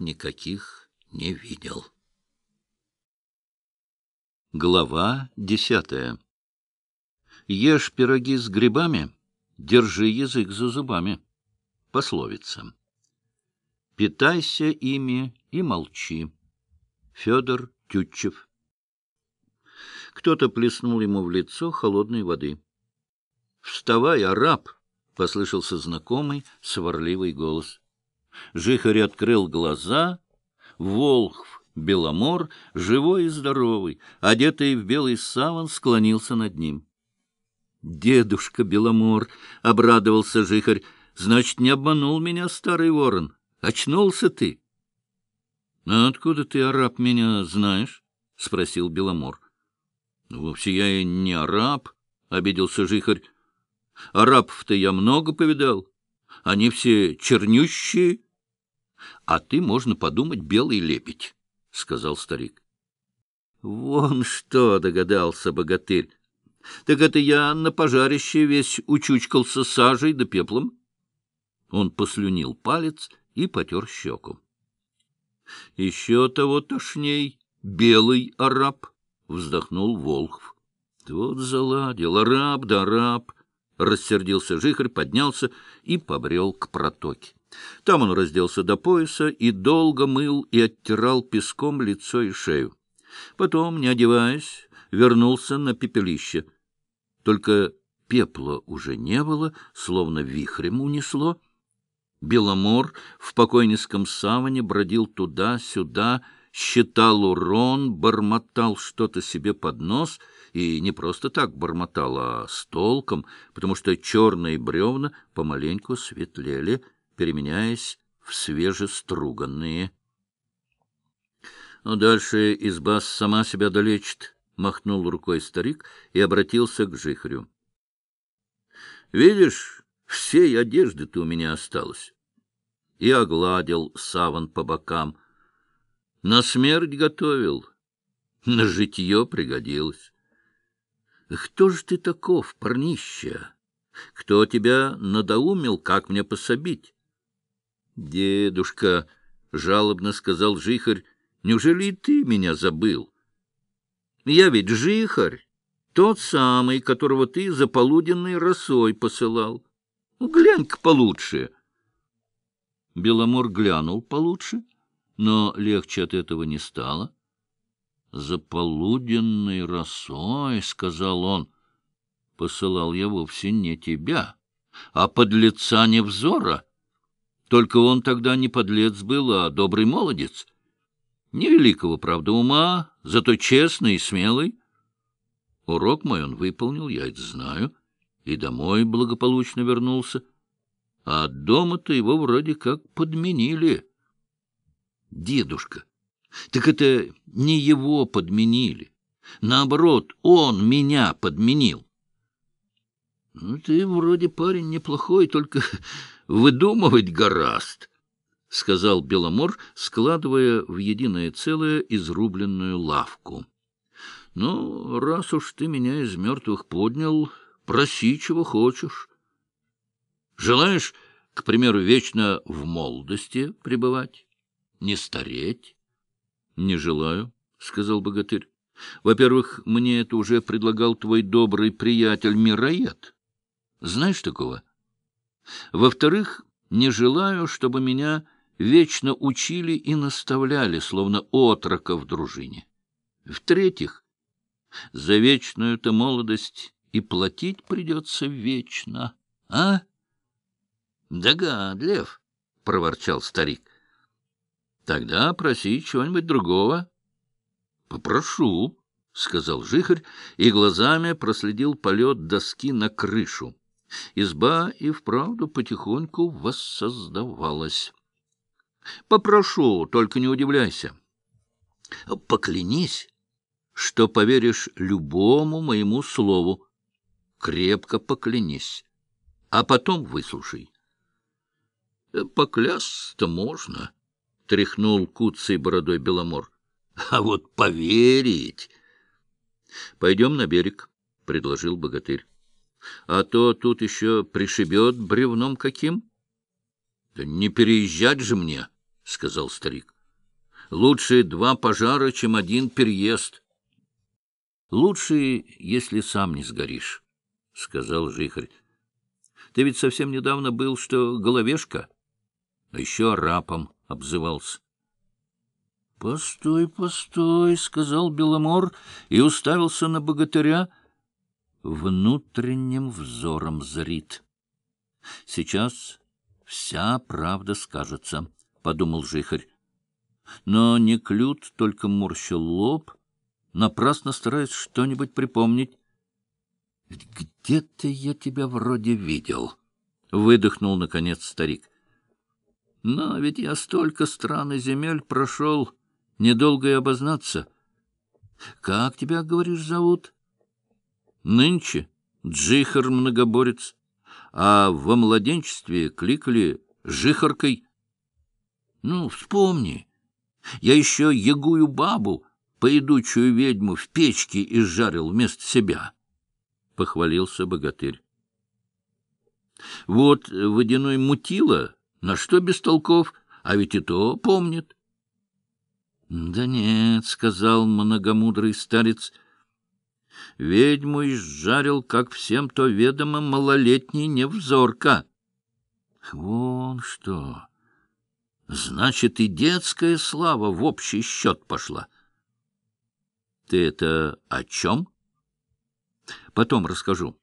никаких не видел. Глава десятая Ешь пироги с грибами, держи язык за зубами. Пословица. Питайся ими и молчи. Федор Тютчев. Кто-то плеснул ему в лицо холодной воды. «Вставай, араб!» — послышался знакомый сварливый голос. Жихарь открыл глаза. Волхв Беломор, живой и здоровый, одетый в белый саван, склонился над ним. «Дедушка Беломор!» — обрадовался Жихарь. «Значит, не обманул меня старый ворон. Очнулся ты?» «А откуда ты, араб, меня знаешь?» — спросил Беломор. «Вовсе я и не араб», — обиделся Жихарь. «Арабов-то я много повидал. Они все чернющие. А ты, можно подумать, белый лебедь», — сказал старик. «Вон что!» — догадался богатырь. Так это я на пожарище весь учучкался сажей да пеплом. Он послюнил палец и потер щеку. — Еще того тошней, белый араб, — вздохнул Волхв. — Вот заладил, араб да араб, — рассердился жихарь, поднялся и побрел к протоке. Там он разделся до пояса и долго мыл и оттирал песком лицо и шею. Потом, не одеваясь, вернулся на пепелище — только пепла уже не было, словно вихрем унесло. Беломор в покойницком саване бродил туда-сюда, считал урон, бормотал что-то себе под нос, и не просто так бормотал, а с толком, потому что черные бревна помаленьку светлели, переменяясь в свежеструганные. Но дальше изба сама себя долечит, — махнул рукой старик и обратился к жихрю. — Видишь, всей одежды-то у меня осталось. И огладил саван по бокам. На смерть готовил, на житье пригодилось. Кто же ты таков, парнища? Кто тебя надоумил, как мне пособить? Дедушка, — жалобно сказал жихарь, — неужели и ты меня забыл? — я ведь жихарь, тот самый, которого ты за полуденной росой посылал. Глянь-ка получше. Беломор глянул получше, но легче от этого не стало. «За полуденной росой», — сказал он, — «посылал я вовсе не тебя, а подлеца невзора. Только он тогда не подлец был, а добрый молодец». Невеликого, правда, ума, зато честный и смелый. Урок мой он выполнил, я это знаю, и домой благополучно вернулся. А дома-то его вроде как подменили. Дедушка, так это не его подменили. Наоборот, он меня подменил. Ну, ты вроде парень неплохой, только выдумывать гораст. — сказал Беломор, складывая в единое целое изрубленную лавку. — Ну, раз уж ты меня из мертвых поднял, проси, чего хочешь. Желаешь, к примеру, вечно в молодости пребывать, не стареть? — Не желаю, — сказал богатырь. — Во-первых, мне это уже предлагал твой добрый приятель Мироед. Знаешь такого? Во-вторых, не желаю, чтобы меня вечно учили и наставляли, словно отрока в дружине. В-третьих, за вечную-то молодость и платить придется вечно, а? — Догадлив, — проворчал старик. — Тогда проси чего-нибудь другого. — Попрошу, — сказал жихарь и глазами проследил полет доски на крышу. Изба и вправду потихоньку воссоздавалась. Попрошу, только не удивляйся. Поклянись, что поверишь любому моему слову. Крепко поклянись, а потом выслушай. Поклясться можно, — тряхнул куцей бородой Беломор. А вот поверить... Пойдем на берег, — предложил богатырь. А то тут еще пришибет бревном каким. Да не переезжать же мне. —— сказал старик. — Лучше два пожара, чем один переезд. — Лучше, если сам не сгоришь, — сказал жихарь. — Ты ведь совсем недавно был, что головешка, а еще рапом обзывался. — Постой, постой, — сказал Беломор и уставился на богатыря. Внутренним взором зрит. Сейчас вся правда скажется, — подумал жихарь. Но не клют, только морщил лоб, напрасно стараясь что-нибудь припомнить. — Где-то я тебя вроде видел, — выдохнул, наконец, старик. — Но ведь я столько стран и земель прошел недолго и обознаться. Как тебя, говоришь, зовут? Нынче Джихар Многоборец, а во младенчестве кликали Жихаркой. Ну, вспомни, я еще ягую бабу, поедучую ведьму, в печке изжарил вместо себя, — похвалился богатырь. Вот водяной мутила, на что без толков, а ведь и то помнит. — Да нет, — сказал многомудрый старец, — ведьму изжарил, как всем то ведомо, малолетний невзорка. — Вон что! Значит, и детская слава в общий счет пошла. — Ты это о чем? — Потом расскажу.